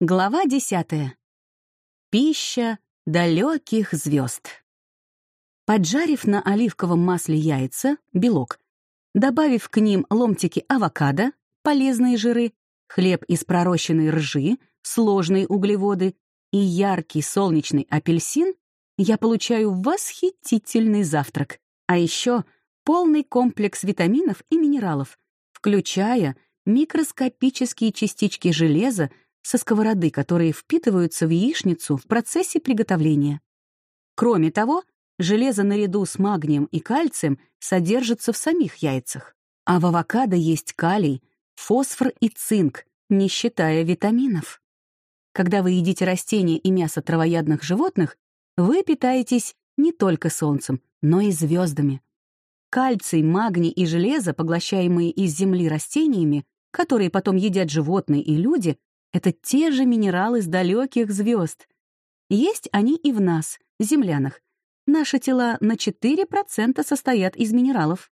Глава десятая. Пища далеких звезд. Поджарив на оливковом масле яйца, белок, добавив к ним ломтики авокадо, полезные жиры, хлеб из пророщенной ржи, сложные углеводы и яркий солнечный апельсин, я получаю восхитительный завтрак. А еще полный комплекс витаминов и минералов, включая микроскопические частички железа, со сковороды, которые впитываются в яичницу в процессе приготовления. Кроме того, железо наряду с магнием и кальцием содержится в самих яйцах, а в авокадо есть калий, фосфор и цинк, не считая витаминов. Когда вы едите растения и мясо травоядных животных, вы питаетесь не только солнцем, но и звездами. Кальций, магний и железо, поглощаемые из земли растениями, которые потом едят животные и люди, это те же минералы с далеких звезд. Есть они и в нас, землянах. Наши тела на 4% состоят из минералов.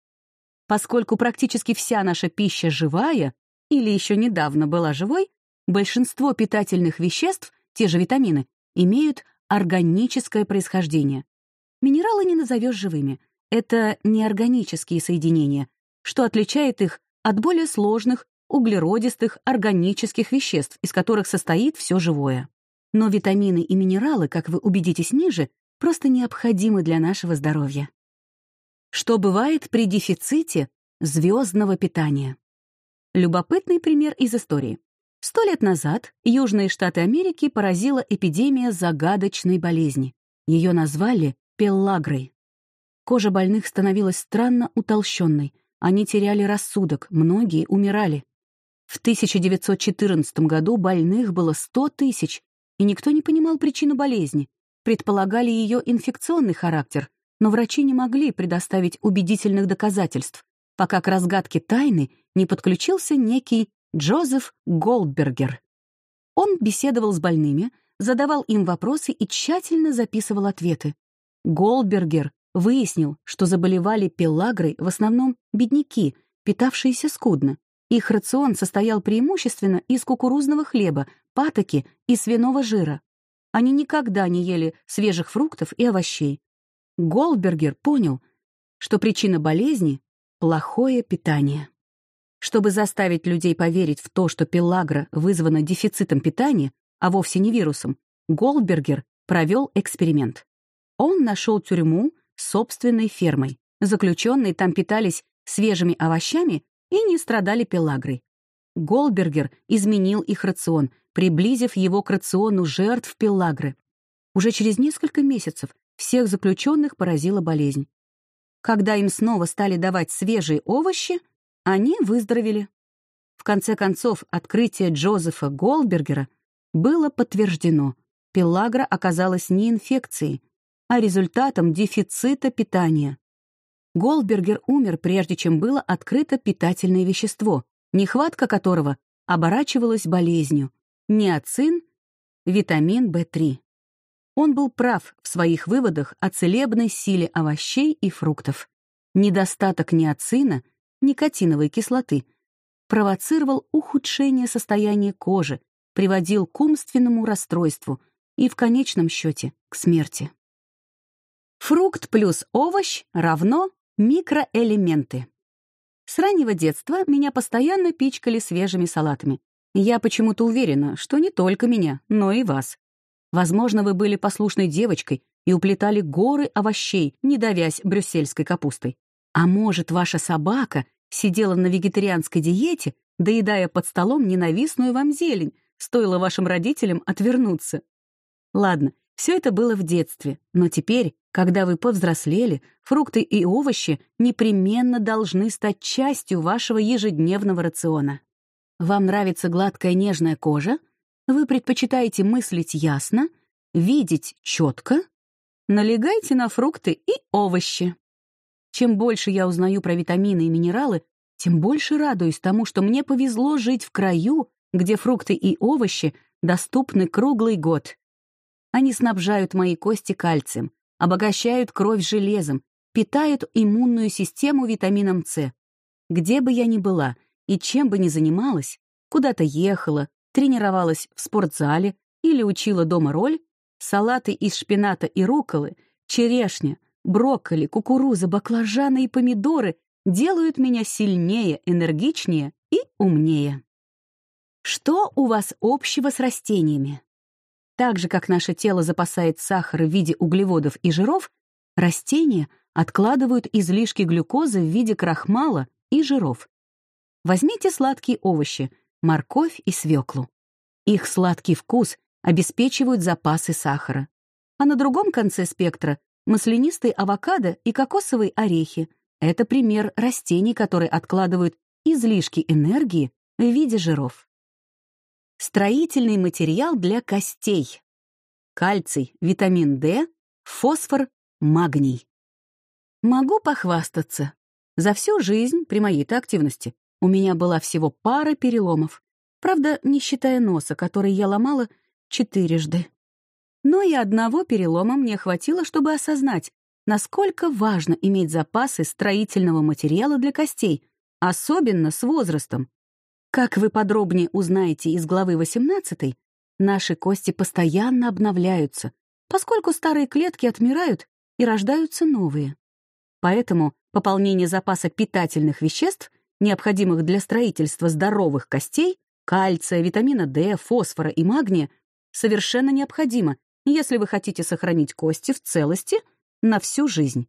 Поскольку практически вся наша пища живая, или еще недавно была живой, большинство питательных веществ, те же витамины, имеют органическое происхождение. Минералы не назовешь живыми. Это неорганические соединения, что отличает их от более сложных углеродистых, органических веществ, из которых состоит все живое. Но витамины и минералы, как вы убедитесь ниже, просто необходимы для нашего здоровья. Что бывает при дефиците звездного питания? Любопытный пример из истории. Сто лет назад Южные Штаты Америки поразила эпидемия загадочной болезни. Ее назвали пеллагрой. Кожа больных становилась странно утолщенной, они теряли рассудок, многие умирали. В 1914 году больных было 100 тысяч, и никто не понимал причину болезни. Предполагали ее инфекционный характер, но врачи не могли предоставить убедительных доказательств, пока к разгадке тайны не подключился некий Джозеф Голдбергер. Он беседовал с больными, задавал им вопросы и тщательно записывал ответы. Голдбергер выяснил, что заболевали пелагрой в основном бедняки, питавшиеся скудно, их рацион состоял преимущественно из кукурузного хлеба, патоки и свиного жира. Они никогда не ели свежих фруктов и овощей. Голдбергер понял, что причина болезни — плохое питание. Чтобы заставить людей поверить в то, что пелагра вызвана дефицитом питания, а вовсе не вирусом, Голдбергер провел эксперимент. Он нашел тюрьму собственной фермой. Заключенные там питались свежими овощами и не страдали пелагрой. Голбергер изменил их рацион, приблизив его к рациону жертв пелагры. Уже через несколько месяцев всех заключенных поразила болезнь. Когда им снова стали давать свежие овощи, они выздоровели. В конце концов, открытие Джозефа Голбергера было подтверждено. Пелагра оказалась не инфекцией, а результатом дефицита питания. Голдбергер умер, прежде чем было открыто питательное вещество, нехватка которого оборачивалась болезнью — неоцин, витамин В3. Он был прав в своих выводах о целебной силе овощей и фруктов. Недостаток неоцина, никотиновой кислоты, провоцировал ухудшение состояния кожи, приводил к умственному расстройству и, в конечном счете, к смерти. Фрукт плюс овощ равно Микроэлементы. С раннего детства меня постоянно пичкали свежими салатами. Я почему-то уверена, что не только меня, но и вас. Возможно, вы были послушной девочкой и уплетали горы овощей, не давясь брюссельской капустой. А может, ваша собака сидела на вегетарианской диете, доедая под столом ненавистную вам зелень, стоило вашим родителям отвернуться. Ладно, все это было в детстве, но теперь, когда вы повзрослели, фрукты и овощи непременно должны стать частью вашего ежедневного рациона. Вам нравится гладкая нежная кожа? Вы предпочитаете мыслить ясно, видеть четко? Налегайте на фрукты и овощи. Чем больше я узнаю про витамины и минералы, тем больше радуюсь тому, что мне повезло жить в краю, где фрукты и овощи доступны круглый год. Они снабжают мои кости кальцием, обогащают кровь железом, питают иммунную систему витамином С. Где бы я ни была и чем бы ни занималась, куда-то ехала, тренировалась в спортзале или учила дома роль, салаты из шпината и руколы, черешня, брокколи, кукуруза, баклажаны и помидоры делают меня сильнее, энергичнее и умнее. Что у вас общего с растениями? Так же, как наше тело запасает сахар в виде углеводов и жиров, растения откладывают излишки глюкозы в виде крахмала и жиров. Возьмите сладкие овощи, морковь и свеклу. Их сладкий вкус обеспечивают запасы сахара. А на другом конце спектра маслянистые авокадо и кокосовые орехи — это пример растений, которые откладывают излишки энергии в виде жиров. Строительный материал для костей. Кальций, витамин D, фосфор, магний. Могу похвастаться. За всю жизнь при моей-то активности у меня была всего пара переломов. Правда, не считая носа, который я ломала четырежды. Но и одного перелома мне хватило, чтобы осознать, насколько важно иметь запасы строительного материала для костей, особенно с возрастом. Как вы подробнее узнаете из главы 18, наши кости постоянно обновляются, поскольку старые клетки отмирают и рождаются новые. Поэтому пополнение запаса питательных веществ, необходимых для строительства здоровых костей, кальция, витамина D, фосфора и магния, совершенно необходимо, если вы хотите сохранить кости в целости на всю жизнь.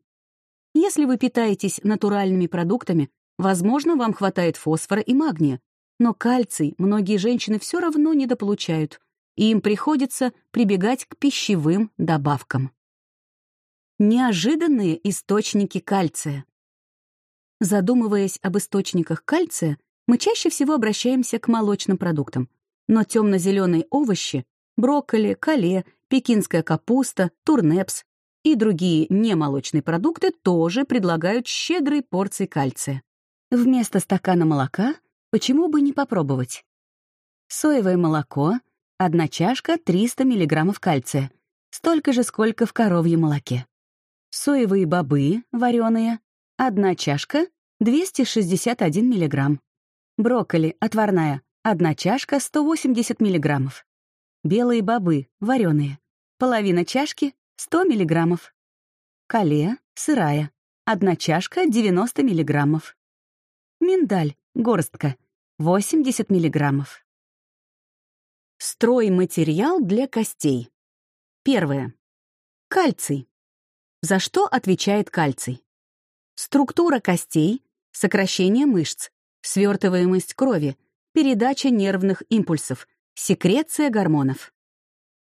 Если вы питаетесь натуральными продуктами, возможно, вам хватает фосфора и магния, но кальций многие женщины все равно недополучают, и им приходится прибегать к пищевым добавкам. Неожиданные источники кальция. Задумываясь об источниках кальция, мы чаще всего обращаемся к молочным продуктам, но темно-зеленые овощи — брокколи, кале, пекинская капуста, турнепс и другие немолочные продукты тоже предлагают щедрые порции кальция. Вместо стакана молока Почему бы не попробовать? Соевое молоко, одна чашка 300 мг кальция, столько же, сколько в коровьем молоке. Соевые бобы, вареные, одна чашка 261 мг. Брокколи, отварная, одна чашка 180 мг. Белые бобы, вареные, половина чашки 100 мг. Кале, сырая, одна чашка 90 мг. Миндаль, горстка, 80 миллиграммов. Стройматериал для костей. Первое. Кальций. За что отвечает кальций? Структура костей, сокращение мышц, свертываемость крови, передача нервных импульсов, секреция гормонов.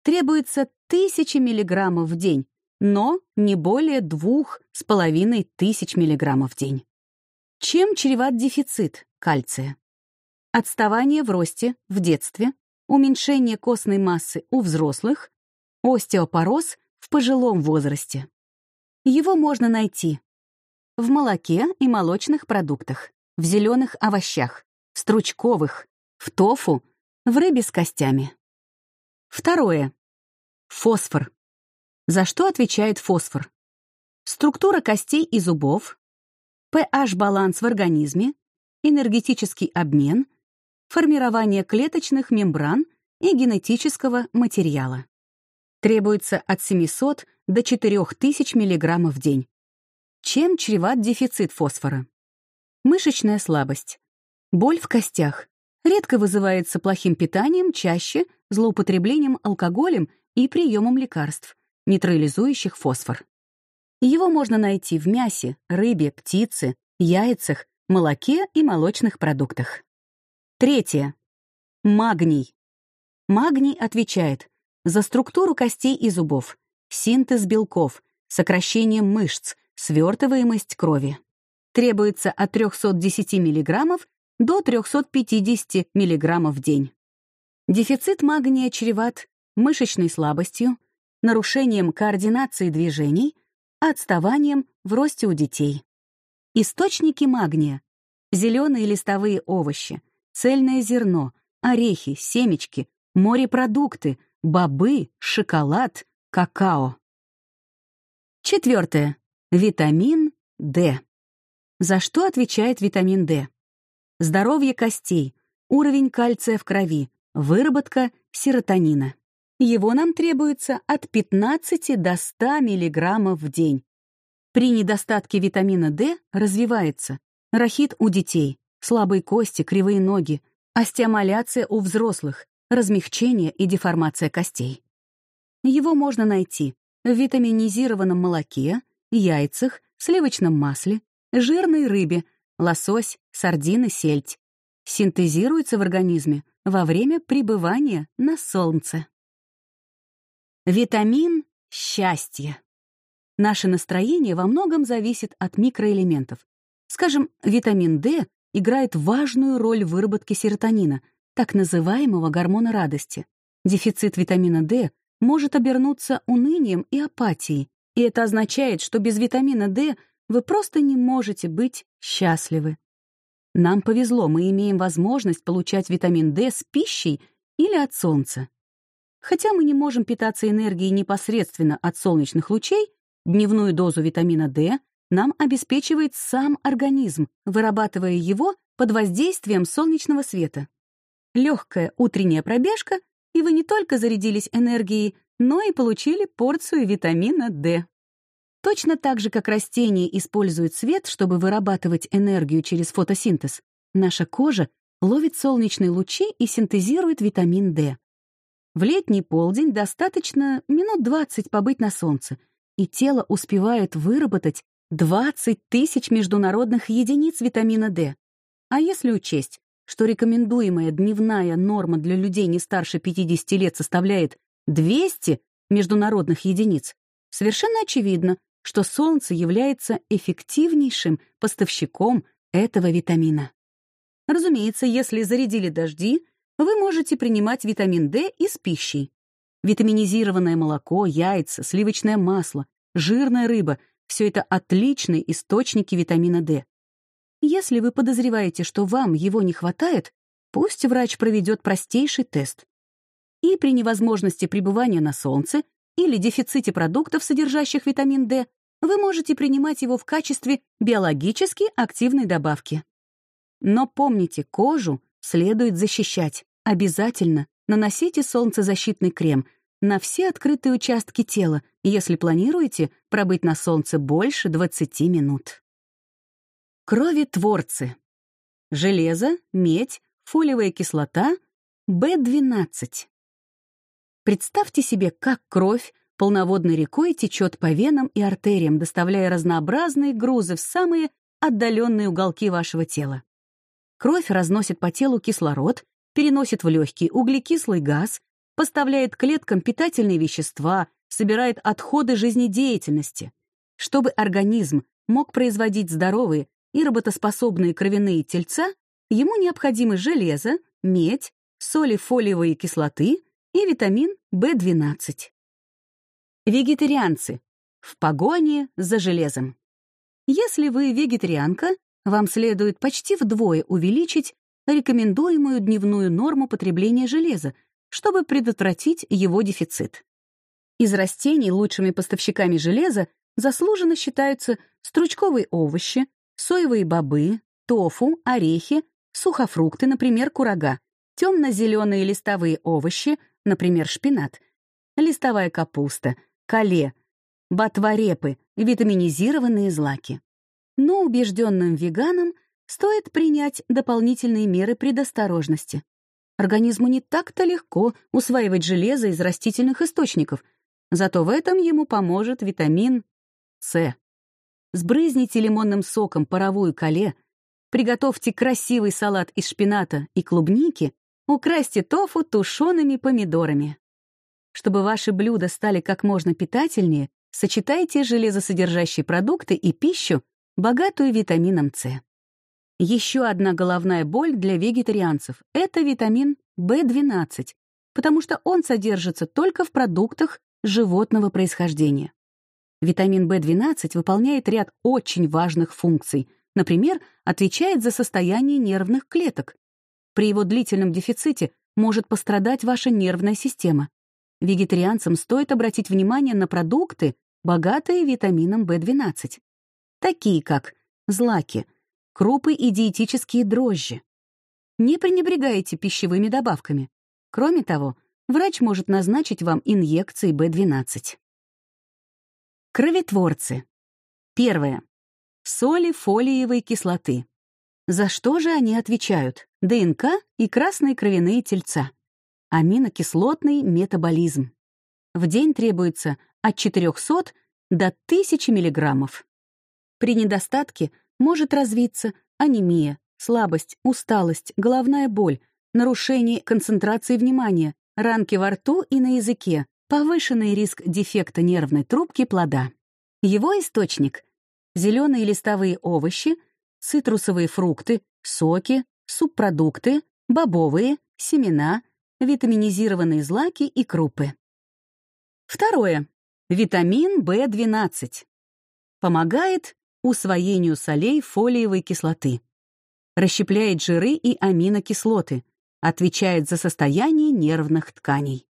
Требуется тысячи миллиграммов в день, но не более двух с половиной тысяч миллиграммов в день. Чем чреват дефицит кальция? Отставание в росте в детстве, уменьшение костной массы у взрослых, остеопороз в пожилом возрасте. Его можно найти в молоке и молочных продуктах, в зеленых овощах, в стручковых, в тофу, в рыбе с костями. Второе. Фосфор. За что отвечает фосфор? Структура костей и зубов, pH-баланс в организме, энергетический обмен — формирование клеточных мембран и генетического материала. Требуется от 700 до 4000 мг в день. Чем чреват дефицит фосфора? Мышечная слабость. Боль в костях. Редко вызывается плохим питанием, чаще злоупотреблением алкоголем и приемом лекарств, нейтрализующих фосфор. Его можно найти в мясе, рыбе, птице, яйцах, молоке и молочных продуктах. Третье. Магний. Магний отвечает за структуру костей и зубов, синтез белков, сокращение мышц, свертываемость крови. Требуется от 310 мг до 350 мг в день. Дефицит магния чреват мышечной слабостью, нарушением координации движений, отставанием в росте у детей. Источники магния — зеленые листовые овощи, цельное зерно, орехи, семечки, морепродукты, бобы, шоколад, какао. Четвертое. Витамин D. За что отвечает витамин D? Здоровье костей, уровень кальция в крови, выработка серотонина. Его нам требуется от 15 до 100 мг в день. При недостатке витамина D развивается рахит у детей, слабые кости, кривые ноги, остеомаляция у взрослых, размягчение и деформация костей. Его можно найти в витаминизированном молоке, яйцах, сливочном масле, жирной рыбе, лосось, сардины, сельдь. Синтезируется в организме во время пребывания на солнце. Витамин счастья. Наше настроение во многом зависит от микроэлементов. Скажем, витамин D играет важную роль в выработке серотонина, так называемого гормона радости. Дефицит витамина D может обернуться унынием и апатией, и это означает, что без витамина D вы просто не можете быть счастливы. Нам повезло, мы имеем возможность получать витамин D с пищей или от солнца. Хотя мы не можем питаться энергией непосредственно от солнечных лучей, Дневную дозу витамина D нам обеспечивает сам организм, вырабатывая его под воздействием солнечного света. Легкая утренняя пробежка, и вы не только зарядились энергией, но и получили порцию витамина D. Точно так же, как растения используют свет, чтобы вырабатывать энергию через фотосинтез, наша кожа ловит солнечные лучи и синтезирует витамин D. В летний полдень достаточно минут 20 побыть на солнце — и тело успевает выработать 20 тысяч международных единиц витамина D. А если учесть, что рекомендуемая дневная норма для людей не старше 50 лет составляет 200 международных единиц, совершенно очевидно, что солнце является эффективнейшим поставщиком этого витамина. Разумеется, если зарядили дожди, вы можете принимать витамин D из пищи. Витаминизированное молоко, яйца, сливочное масло, жирная рыба — все это отличные источники витамина D. Если вы подозреваете, что вам его не хватает, пусть врач проведет простейший тест. И при невозможности пребывания на солнце или дефиците продуктов, содержащих витамин D, вы можете принимать его в качестве биологически активной добавки. Но помните, кожу следует защищать. Обязательно наносите солнцезащитный крем на все открытые участки тела, если планируете пробыть на солнце больше 20 минут. Крови-творцы. Железо, медь, фолиевая кислота, В12. Представьте себе, как кровь полноводной рекой течет по венам и артериям, доставляя разнообразные грузы в самые отдаленные уголки вашего тела. Кровь разносит по телу кислород, переносит в легкие углекислый газ, поставляет клеткам питательные вещества, собирает отходы жизнедеятельности. Чтобы организм мог производить здоровые и работоспособные кровяные тельца, ему необходимы железо, медь, соли фолиевой кислоты и витамин В12. Вегетарианцы. В погоне за железом. Если вы вегетарианка, вам следует почти вдвое увеличить рекомендуемую дневную норму потребления железа, чтобы предотвратить его дефицит. Из растений лучшими поставщиками железа заслуженно считаются стручковые овощи, соевые бобы, тофу, орехи, сухофрукты, например, курага, темно-зеленые листовые овощи, например, шпинат, листовая капуста, кале, ботварепы, витаминизированные злаки. Но убежденным веганам стоит принять дополнительные меры предосторожности. Организму не так-то легко усваивать железо из растительных источников, зато в этом ему поможет витамин С. Сбрызните лимонным соком паровую коле, приготовьте красивый салат из шпината и клубники, украсьте тофу тушеными помидорами. Чтобы ваши блюда стали как можно питательнее, сочетайте железосодержащие продукты и пищу, богатую витамином С. Еще одна головная боль для вегетарианцев — это витамин В12, потому что он содержится только в продуктах животного происхождения. Витамин В12 выполняет ряд очень важных функций, например, отвечает за состояние нервных клеток. При его длительном дефиците может пострадать ваша нервная система. Вегетарианцам стоит обратить внимание на продукты, богатые витамином В12, такие как злаки — крупы и диетические дрожжи. Не пренебрегайте пищевыми добавками. Кроме того, врач может назначить вам инъекции B12. Кроветворцы. Первое. Соли фолиевой кислоты. За что же они отвечают? ДНК и красные кровяные тельца. Аминокислотный метаболизм. В день требуется от 400 до 1000 мг. При недостатке может развиться анемия, слабость, усталость, головная боль, нарушение концентрации внимания, ранки во рту и на языке, повышенный риск дефекта нервной трубки плода. Его источник — зеленые листовые овощи, цитрусовые фрукты, соки, субпродукты, бобовые, семена, витаминизированные злаки и крупы. Второе. Витамин В12. Помогает усвоению солей фолиевой кислоты. Расщепляет жиры и аминокислоты. Отвечает за состояние нервных тканей.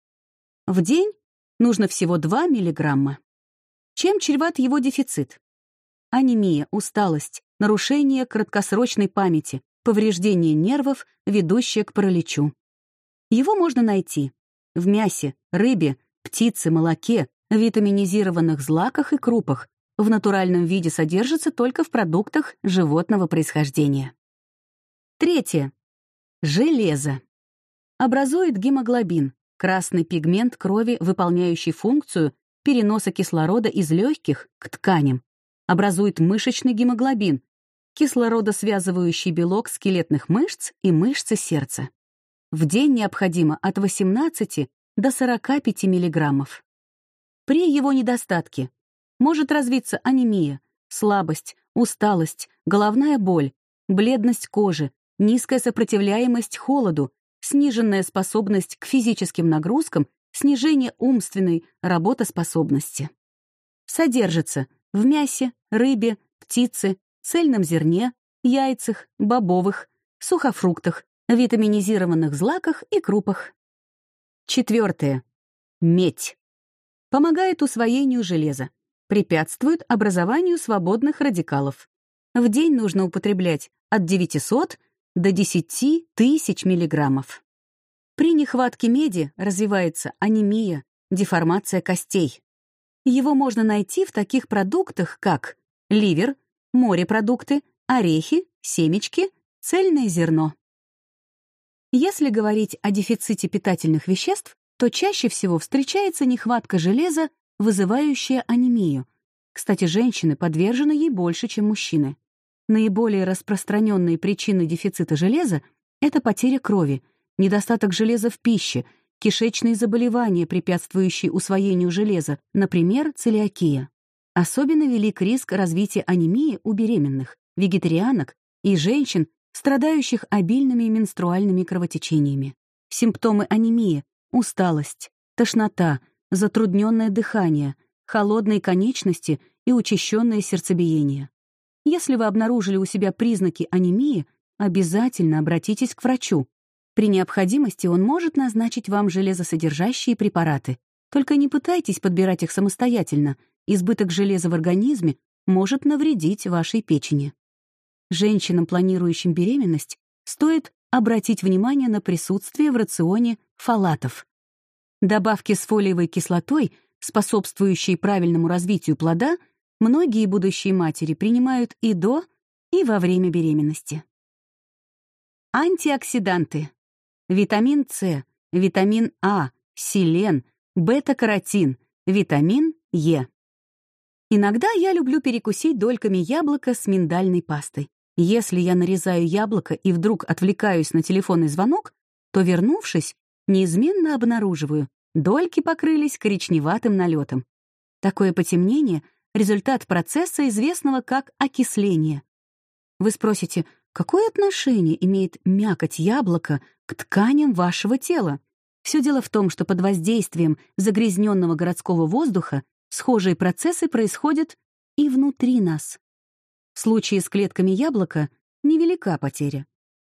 В день нужно всего 2 мг. Чем чреват его дефицит? Анемия, усталость, нарушение краткосрочной памяти, повреждение нервов, ведущее к параличу. Его можно найти в мясе, рыбе, птице, молоке, витаминизированных злаках и крупах, в натуральном виде содержится только в продуктах животного происхождения. Третье. Железо. Образует гемоглобин, красный пигмент крови, выполняющий функцию переноса кислорода из легких к тканям. Образует мышечный гемоглобин, кислородосвязывающий белок скелетных мышц и мышцы сердца. В день необходимо от 18 до 45 мг. При его недостатке может развиться анемия, слабость, усталость, головная боль, бледность кожи, низкая сопротивляемость холоду, сниженная способность к физическим нагрузкам, снижение умственной работоспособности. Содержится в мясе, рыбе, птице, цельном зерне, яйцах, бобовых, сухофруктах, витаминизированных злаках и крупах. Четвертое. Медь. Помогает усвоению железа, препятствует образованию свободных радикалов. В день нужно употреблять от 900 до 10 тысяч миллиграммов. При нехватке меди развивается анемия, деформация костей. Его можно найти в таких продуктах, как ливер, морепродукты, орехи, семечки, цельное зерно. Если говорить о дефиците питательных веществ, то чаще всего встречается нехватка железа, вызывающая анемию. Кстати, женщины подвержены ей больше, чем мужчины. Наиболее распространенные причины дефицита железа — это потеря крови, недостаток железа в пище, кишечные заболевания, препятствующие усвоению железа, например, целиакия. Особенно велик риск развития анемии у беременных, вегетарианок и женщин, страдающих обильными менструальными кровотечениями. Симптомы анемии — усталость, тошнота, затрудненное дыхание, холодные конечности и учащенное сердцебиение. Если вы обнаружили у себя признаки анемии, обязательно обратитесь к врачу. При необходимости он может назначить вам железосодержащие препараты. Только не пытайтесь подбирать их самостоятельно, избыток железа в организме может навредить вашей печени. Женщинам, планирующим беременность, стоит обратить внимание на присутствие в рационе фолатов. Добавки с фолиевой кислотой, способствующие правильному развитию плода, многие будущие матери принимают и до, и во время беременности. Антиоксиданты. Витамин С, витамин А, селен, бета-каротин, витамин Е. Иногда я люблю перекусить дольками яблока с миндальной пастой. Если я нарезаю яблоко и вдруг отвлекаюсь на телефонный звонок, то, вернувшись, неизменно обнаруживаю, дольки покрылись коричневатым налетом. Такое потемнение — результат процесса, известного как окисление. Вы спросите, какое отношение имеет мякоть яблока к тканям вашего тела? Все дело в том, что под воздействием загрязненного городского воздуха Схожие процессы происходят и внутри нас. В случае с клетками яблока невелика потеря.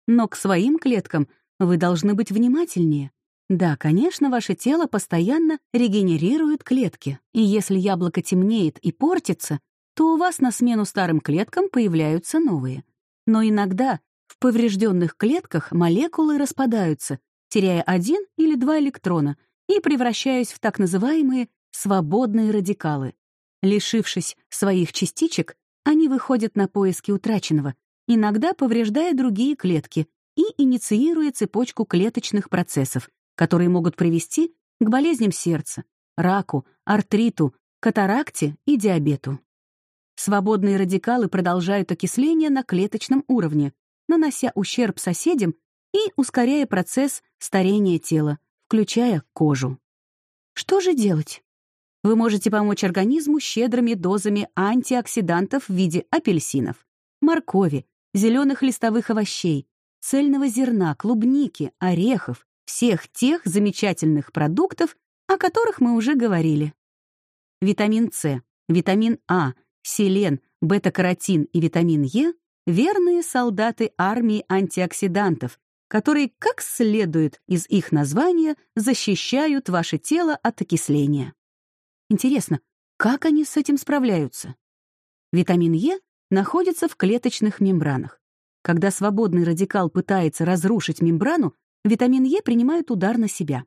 Но к своим клеткам вы должны быть внимательнее. Да, конечно, ваше тело постоянно регенерирует клетки, и если яблоко темнеет и портится, то у вас на смену старым клеткам появляются новые. Но иногда в поврежденных клетках молекулы распадаются, теряя один или два электрона и превращаясь в так называемые свободные радикалы. Лишившись своих частичек, они выходят на поиски утраченного, иногда повреждая другие клетки и инициируя цепочку клеточных процессов, которые могут привести к болезням сердца, раку, артриту, катаракте и диабету. Свободные радикалы продолжают окисление на клеточном уровне, нанося ущерб соседям и ускоряя процесс старения тела, включая кожу. Что же делать? Вы можете помочь организму щедрыми дозами антиоксидантов в виде апельсинов, моркови, зеленых листовых овощей, цельного зерна, клубники, орехов, всех тех замечательных продуктов, о которых мы уже говорили. Витамин С, витамин А, селен, бета-каротин и витамин Е — верные солдаты армии антиоксидантов, которые, как следует из их названия, защищают ваше тело от окисления. Интересно, как они с этим справляются? Витамин Е находится в клеточных мембранах. Когда свободный радикал пытается разрушить мембрану, витамин Е принимает удар на себя.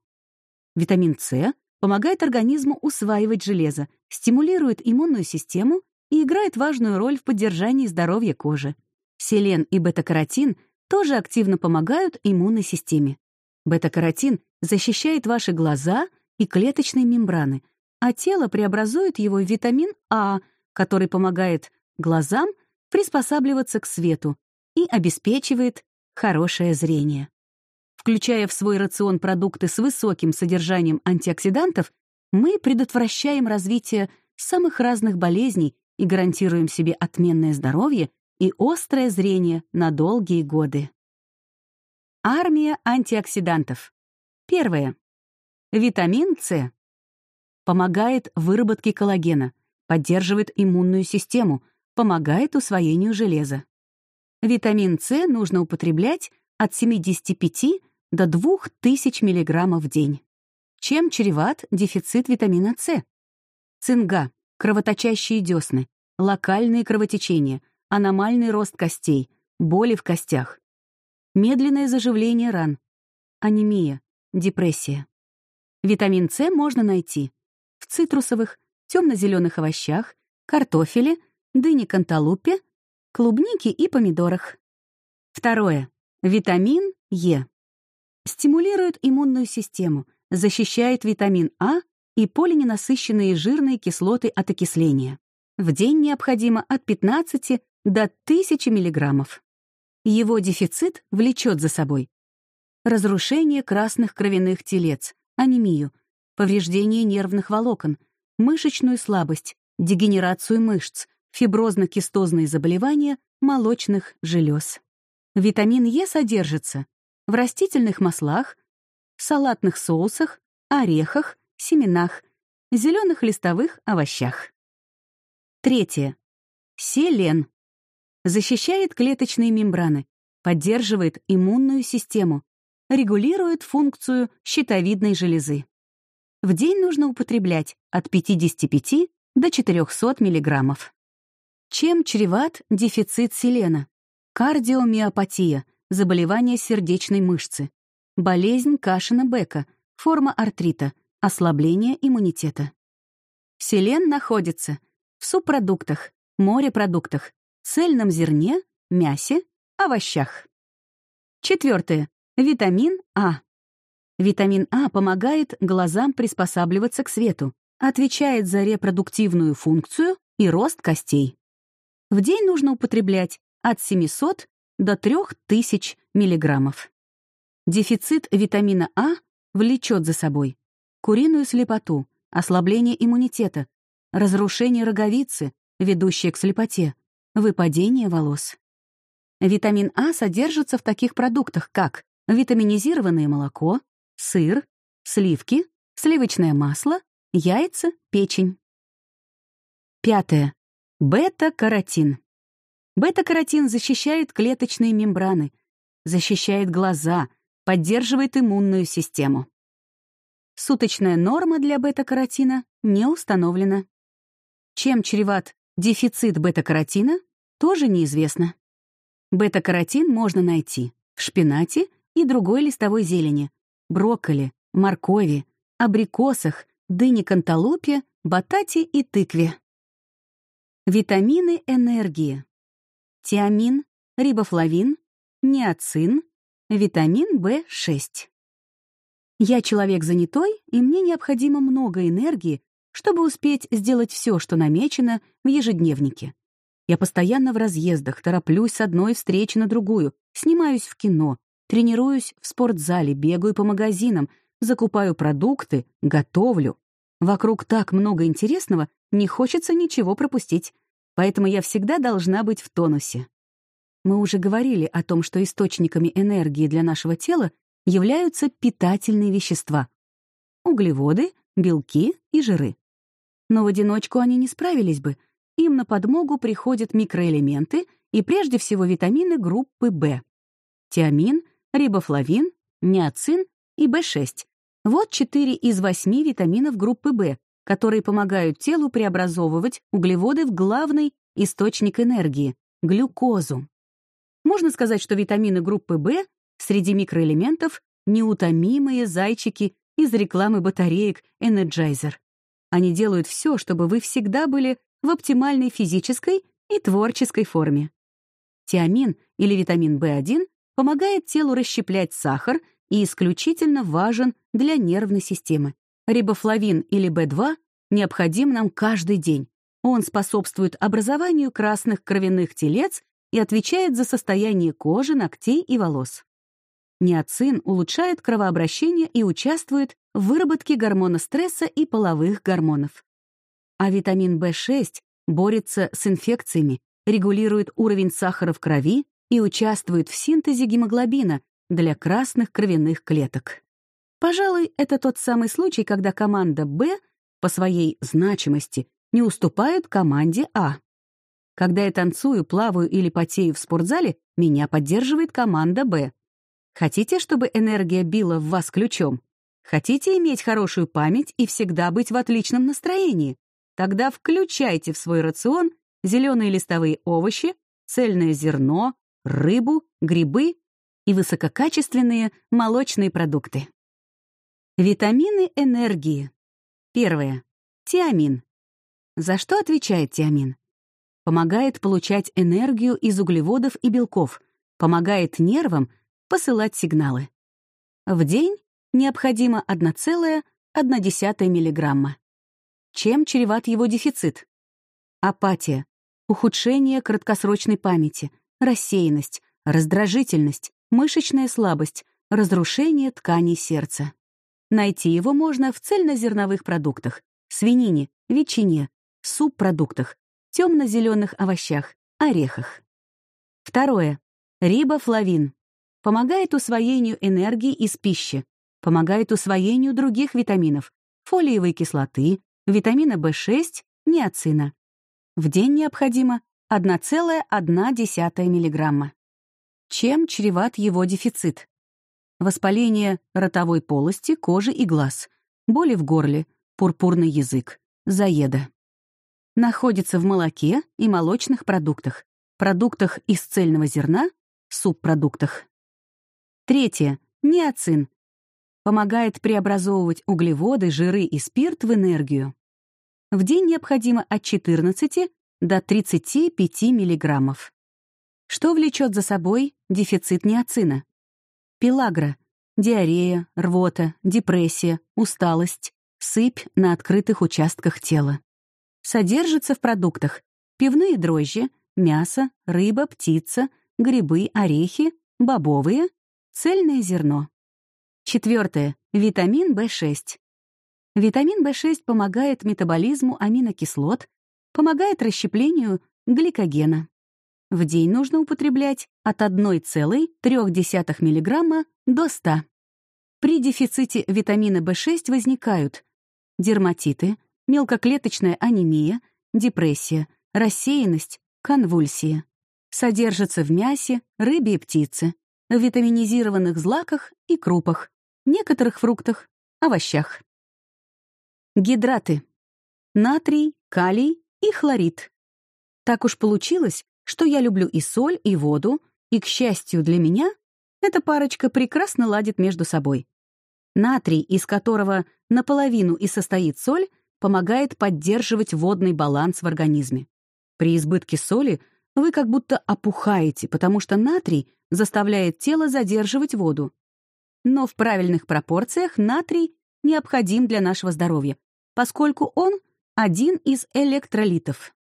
Витамин С помогает организму усваивать железо, стимулирует иммунную систему и играет важную роль в поддержании здоровья кожи. Селен и бета-каротин тоже активно помогают иммунной системе. Бета-каротин защищает ваши глаза и клеточные мембраны, а тело преобразует его в витамин А, который помогает глазам приспосабливаться к свету и обеспечивает хорошее зрение. Включая в свой рацион продукты с высоким содержанием антиоксидантов, мы предотвращаем развитие самых разных болезней и гарантируем себе отменное здоровье и острое зрение на долгие годы. Армия антиоксидантов. Первое. Витамин С. Помогает выработке коллагена, поддерживает иммунную систему, помогает усвоению железа. Витамин С нужно употреблять от 75 до 2000 мг в день. Чем чреват дефицит витамина С? Цинга, кровоточащие десны, локальные кровотечения, аномальный рост костей, боли в костях, медленное заживление ран, анемия, депрессия. Витамин С можно найти в цитрусовых, темно-зеленых овощах, картофеле, дыне-канталупе, клубнике и помидорах. Второе. Витамин Е. Стимулирует иммунную систему, защищает витамин А и полиненасыщенные жирные кислоты от окисления. В день необходимо от 15 до 1000 мг. Его дефицит влечет за собой разрушение красных кровяных телец, анемию, повреждение нервных волокон, мышечную слабость, дегенерацию мышц, фиброзно-кистозные заболевания молочных желез. Витамин Е содержится в растительных маслах, салатных соусах, орехах, семенах, зеленых листовых овощах. Третье. Селен. Защищает клеточные мембраны, поддерживает иммунную систему, регулирует функцию щитовидной железы. В день нужно употреблять от 55 до 400 мг. Чем чреват дефицит селена? Кардиомиопатия, заболевание сердечной мышцы, болезнь Кашина-Бека, форма артрита, ослабление иммунитета. Селен находится в субпродуктах, морепродуктах, цельном зерне, мясе, овощах. Четвертое. Витамин А. Витамин А помогает глазам приспосабливаться к свету, отвечает за репродуктивную функцию и рост костей. В день нужно употреблять от 700 до 3000 миллиграммов. Дефицит витамина А влечет за собой куриную слепоту, ослабление иммунитета, разрушение роговицы, ведущее к слепоте, выпадение волос. Витамин А содержится в таких продуктах, как витаминизированное молоко, сыр, сливки, сливочное масло, яйца, печень. Пятое. Бета-каротин. Бета-каротин защищает клеточные мембраны, защищает глаза, поддерживает иммунную систему. Суточная норма для бета-каротина не установлена. Чем чреват дефицит бета-каротина, тоже неизвестно. Бета-каротин можно найти в шпинате и другой листовой зелени, брокколи, моркови, абрикосах, дыне-канталупе, батате и тыкве. Витамины энергии. Тиамин, рибофлавин, ниацин, витамин В6. Я человек занятой, и мне необходимо много энергии, чтобы успеть сделать все, что намечено в ежедневнике. Я постоянно в разъездах, тороплюсь с одной встречи на другую, снимаюсь в кино, тренируюсь в спортзале, бегаю по магазинам, закупаю продукты, готовлю. Вокруг так много интересного, не хочется ничего пропустить, поэтому я всегда должна быть в тонусе. Мы уже говорили о том, что источниками энергии для нашего тела являются питательные вещества — углеводы, белки и жиры. Но в одиночку они не справились бы. Им на подмогу приходят микроэлементы и прежде всего витамины группы В. Тиамин, рибофлавин, ниацин и В6. Вот четыре из восьми витаминов группы В, которые помогают телу преобразовывать углеводы в главный источник энергии — глюкозу. Можно сказать, что витамины группы В среди микроэлементов — неутомимые зайчики из рекламы батареек Energizer. Они делают все, чтобы вы всегда были в оптимальной физической и творческой форме. Тиамин или витамин В1 помогает телу расщеплять сахар и исключительно важен для нервной системы. Рибофлавин или В2 необходим нам каждый день. Он способствует образованию красных кровяных телец и отвечает за состояние кожи, ногтей и волос. Ниацин улучшает кровообращение и участвует в выработке гормона стресса и половых гормонов. А витамин В6 борется с инфекциями, регулирует уровень сахара в крови и участвует в синтезе гемоглобина для красных кровяных клеток. Пожалуй, это тот самый случай, когда команда «Б» по своей значимости не уступает команде «А». Когда я танцую, плаваю или потею в спортзале, меня поддерживает команда «Б». Хотите, чтобы энергия била в вас ключом? Хотите иметь хорошую память и всегда быть в отличном настроении? Тогда включайте в свой рацион зеленые листовые овощи, цельное зерно, рыбу, грибы и высококачественные молочные продукты. Витамины энергии. Первое. Тиамин. За что отвечает тиамин? Помогает получать энергию из углеводов и белков, помогает нервам посылать сигналы. В день необходимо 1,1 мг. Чем чреват его дефицит? Апатия, ухудшение краткосрочной памяти, рассеянность, раздражительность, мышечная слабость, разрушение тканей сердца. Найти его можно в цельнозерновых продуктах, свинине, ветчине, субпродуктах, темно-зеленых овощах, орехах. Второе. Рибофлавин. Помогает усвоению энергии из пищи, помогает усвоению других витаминов, фолиевой кислоты, витамина В6, ниацина. В день необходимо 1,1 мг. Чем чреват его дефицит? Воспаление ротовой полости, кожи и глаз, боли в горле, пурпурный язык, заеда. Находится в молоке и молочных продуктах, продуктах из цельного зерна, субпродуктах. Третье. Ниацин. Помогает преобразовывать углеводы, жиры и спирт в энергию. В день необходимо от 14 до 35 миллиграммов. Что влечет за собой дефицит ниацина? Пелагра — диарея, рвота, депрессия, усталость, сыпь на открытых участках тела. Содержится в продуктах пивные дрожжи, мясо, рыба, птица, грибы, орехи, бобовые, цельное зерно. Четвертое. Витамин В6. Витамин В6 помогает метаболизму аминокислот, помогает расщеплению гликогена. В день нужно употреблять от 1,3 мг до 100. При дефиците витамина В6 возникают дерматиты, мелкоклеточная анемия, депрессия, рассеянность, конвульсия. Содержится в мясе, рыбе и птице, в витаминизированных злаках и крупах, некоторых фруктах, овощах. Гидраты. Натрий, калий и хлорид. Так уж получилось, что я люблю и соль, и воду, и, к счастью для меня, эта парочка прекрасно ладит между собой. Натрий, из которого наполовину и состоит соль, помогает поддерживать водный баланс в организме. При избытке соли вы как будто опухаете, потому что натрий заставляет тело задерживать воду. Но в правильных пропорциях натрий необходим для нашего здоровья, поскольку он один из электролитов.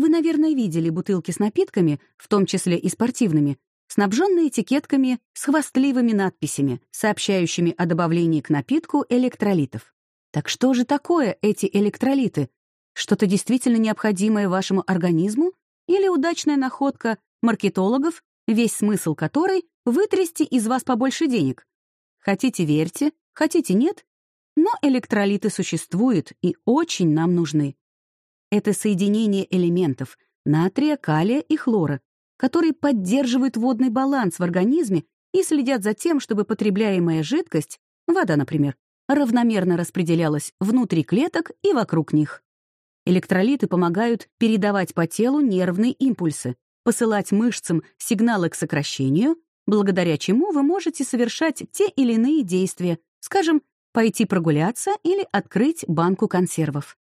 Вы, наверное, видели бутылки с напитками, в том числе и спортивными, снабженные этикетками с хвастливыми надписями, сообщающими о добавлении к напитку электролитов. Так что же такое эти электролиты? Что-то действительно необходимое вашему организму или удачная находка маркетологов, весь смысл которой — вытрясти из вас побольше денег? Хотите — верьте, хотите — нет, но электролиты существуют и очень нам нужны. Это соединение элементов — натрия, калия и хлора, которые поддерживают водный баланс в организме и следят за тем, чтобы потребляемая жидкость, вода, например, равномерно распределялась внутри клеток и вокруг них. Электролиты помогают передавать по телу нервные импульсы, посылать мышцам сигналы к сокращению, благодаря чему вы можете совершать те или иные действия, скажем, пойти прогуляться или открыть банку консервов.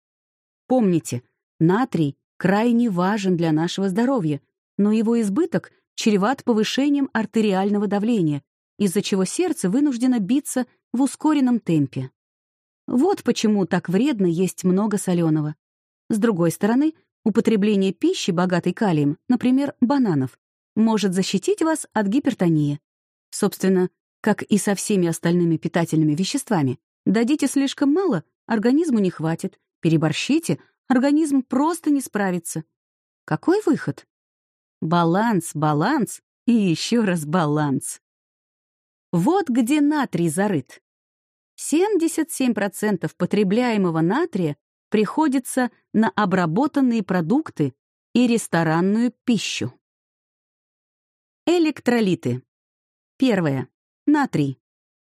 Помните, натрий крайне важен для нашего здоровья, но его избыток чреват повышением артериального давления, из-за чего сердце вынуждено биться в ускоренном темпе. Вот почему так вредно есть много соленого. С другой стороны, употребление пищи, богатой калием, например, бананов, может защитить вас от гипертонии. Собственно, как и со всеми остальными питательными веществами. Дадите слишком мало, организму не хватит. Переборщите, организм просто не справится. Какой выход? Баланс, баланс и еще раз баланс. Вот где натрий зарыт. 77% потребляемого натрия приходится на обработанные продукты и ресторанную пищу. Электролиты. Первое. Натрий.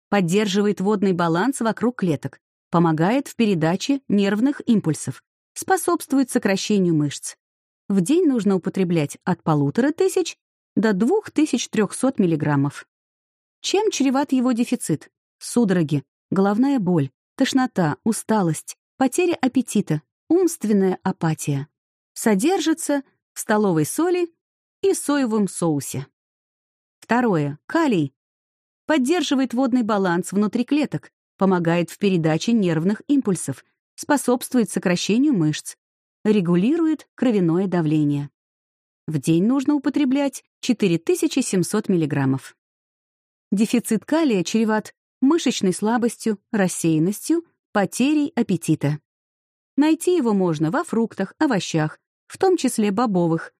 Поддерживает водный баланс вокруг клеток, помогает в передаче нервных импульсов, способствует сокращению мышц. В день нужно употреблять от 1500 до 2300 мг. Чем чреват его дефицит? Судороги, головная боль, тошнота, усталость, потеря аппетита, умственная апатия. Содержится в столовой соли и соевом соусе. Второе. Калий. Поддерживает водный баланс внутри клеток, помогает в передаче нервных импульсов, способствует сокращению мышц, регулирует кровяное давление. В день нужно употреблять 4700 мг. Дефицит калия чреват мышечной слабостью, рассеянностью, потерей аппетита. Найти его можно во фруктах, овощах, в том числе бобовых,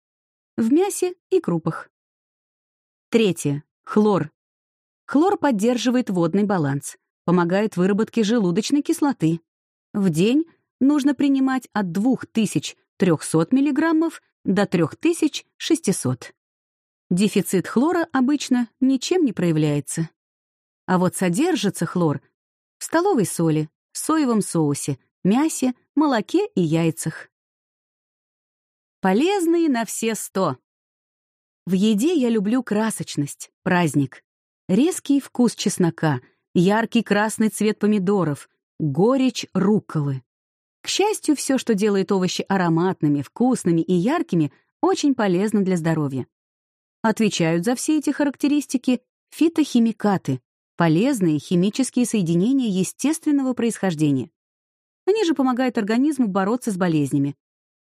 в мясе и крупах. Третье. Хлор. Хлор поддерживает водный баланс, помогает выработке желудочной кислоты. В день нужно принимать от 2300 мг до 3600. Дефицит хлора обычно ничем не проявляется. А вот содержится хлор в столовой соли, соевом соусе, мясе, молоке и яйцах. Полезные на все сто. В еде я люблю красочность, праздник. Резкий вкус чеснока, яркий красный цвет помидоров, горечь рукколы. К счастью, все, что делает овощи ароматными, вкусными и яркими, очень полезно для здоровья. Отвечают за все эти характеристики фитохимикаты, полезные химические соединения естественного происхождения. Они же помогают организму бороться с болезнями.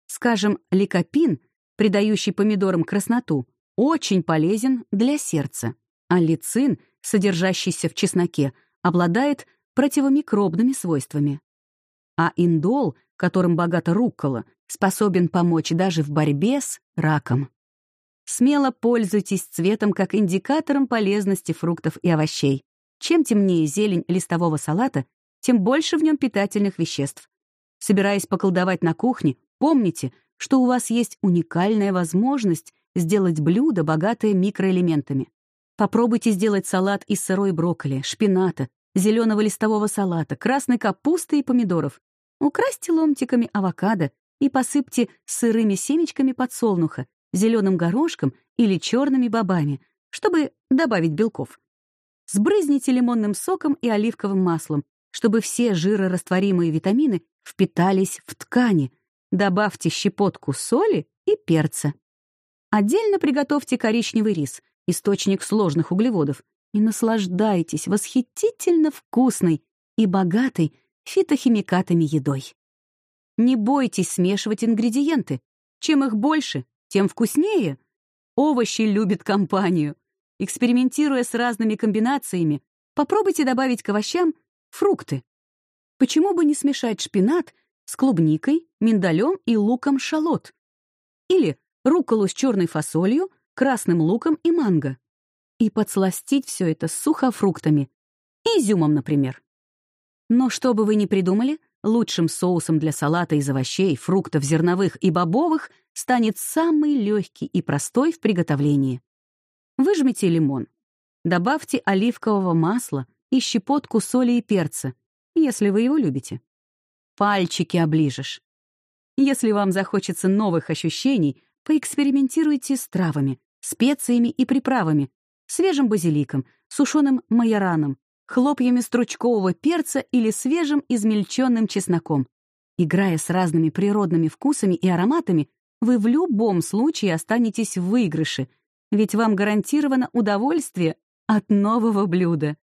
Скажем, ликопин, придающий помидорам красноту, очень полезен для сердца, а лицин, содержащийся в чесноке, обладает противомикробными свойствами. А индол, которым богата руккола, способен помочь даже в борьбе с раком. Смело пользуйтесь цветом как индикатором полезности фруктов и овощей. Чем темнее зелень листового салата, тем больше в нем питательных веществ. Собираясь поколдовать на кухне, помните, что у вас есть уникальная возможность сделать блюдо, богатое микроэлементами. Попробуйте сделать салат из сырой брокколи, шпината, зеленого листового салата, красной капусты и помидоров. Украсьте ломтиками авокадо и посыпьте сырыми семечками подсолнуха, зеленым горошком или черными бобами, чтобы добавить белков. Сбрызните лимонным соком и оливковым маслом, чтобы все жирорастворимые витамины впитались в ткани. Добавьте щепотку соли и перца. Отдельно приготовьте коричневый рис, источник сложных углеводов, и наслаждайтесь восхитительно вкусной и богатой фитохимикатами едой. Не бойтесь смешивать ингредиенты. Чем их больше, тем вкуснее. Овощи любят компанию. Экспериментируя с разными комбинациями, попробуйте добавить к овощам фрукты. Почему бы не смешать шпинат с клубникой, миндалем и луком шалот? Или рукколу с черной фасолью, красным луком и манго. И подсластить все это сухофруктами. Изюмом, например. Но что бы вы ни придумали, лучшим соусом для салата из овощей, фруктов, зерновых и бобовых станет самый легкий и простой в приготовлении. Выжмите лимон. Добавьте оливкового масла и щепотку соли и перца, если вы его любите. Пальчики оближешь. Если вам захочется новых ощущений, поэкспериментируйте с травами, специями и приправами, свежим базиликом, сушеным майораном, хлопьями стручкового перца или свежим измельченным чесноком. Играя с разными природными вкусами и ароматами, вы в любом случае останетесь в выигрыше, ведь вам гарантировано удовольствие от нового блюда.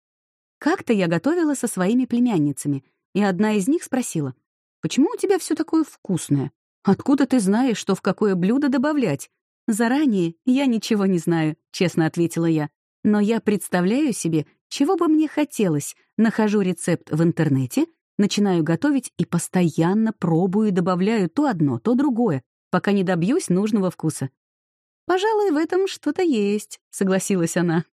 Как-то я готовила со своими племянницами, и одна из них спросила, «Почему у тебя все такое вкусное? Откуда ты знаешь, что в какое блюдо добавлять?» «Заранее я ничего не знаю», — честно ответила я. «Но я представляю себе, чего бы мне хотелось. Нахожу рецепт в интернете, начинаю готовить и постоянно пробую и добавляю то одно, то другое, пока не добьюсь нужного вкуса». «Пожалуй, в этом что-то есть», — согласилась она.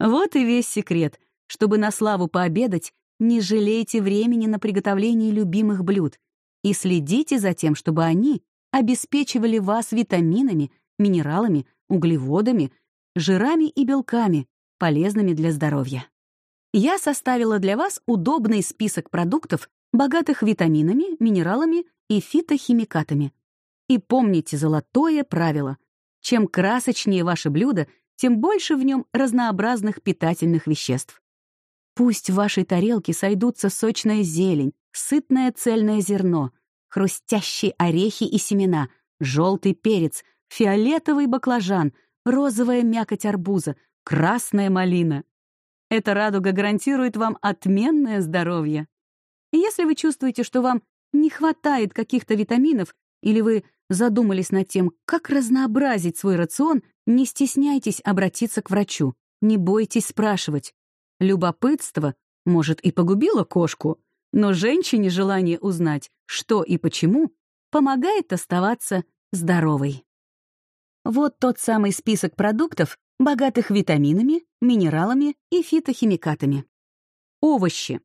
Вот и весь секрет — чтобы на славу пообедать, не жалейте времени на приготовление любимых блюд и следите за тем, чтобы они обеспечивали вас витаминами, минералами, углеводами, жирами и белками, полезными для здоровья. Я составила для вас удобный список продуктов, богатых витаминами, минералами и фитохимикатами. И помните золотое правило. Чем красочнее ваше блюдо, тем больше в нем разнообразных питательных веществ. Пусть в вашей тарелке сойдутся сочная зелень, сытное цельное зерно, хрустящие орехи и семена, желтый перец, фиолетовый баклажан, розовая мякоть арбуза, красная малина. Эта радуга гарантирует вам отменное здоровье. И если вы чувствуете, что вам не хватает каких-то витаминов, или вы задумались над тем, как разнообразить свой рацион, не стесняйтесь обратиться к врачу, не бойтесь спрашивать. Любопытство, может, и погубило кошку, но женщине желание узнать, что и почему, помогает оставаться здоровой. Вот тот самый список продуктов, богатых витаминами, минералами и фитохимикатами. Овощи.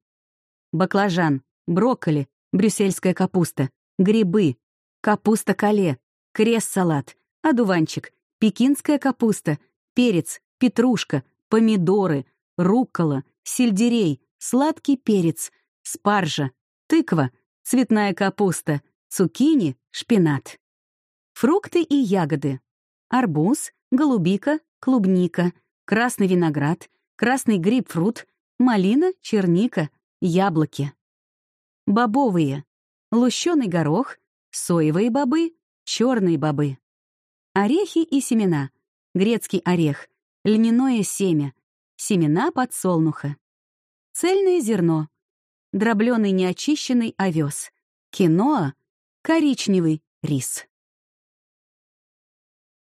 Баклажан, брокколи, брюссельская капуста, грибы, капуста-кале, крест-салат, одуванчик, пекинская капуста, перец, петрушка, помидоры, руккола, сельдерей, сладкий перец, спаржа, тыква, цветная капуста, цукини, шпинат. Фрукты и ягоды. Арбуз, голубика, клубника, красный виноград, красный грейпфрут, малина, черника, яблоки. Бобовые. Лущеный горох, соевые бобы, черные бобы. Орехи и семена. Грецкий орех, льняное семя, семена подсолнуха, цельное зерно, дробленый неочищенный овес, киноа, коричневый рис.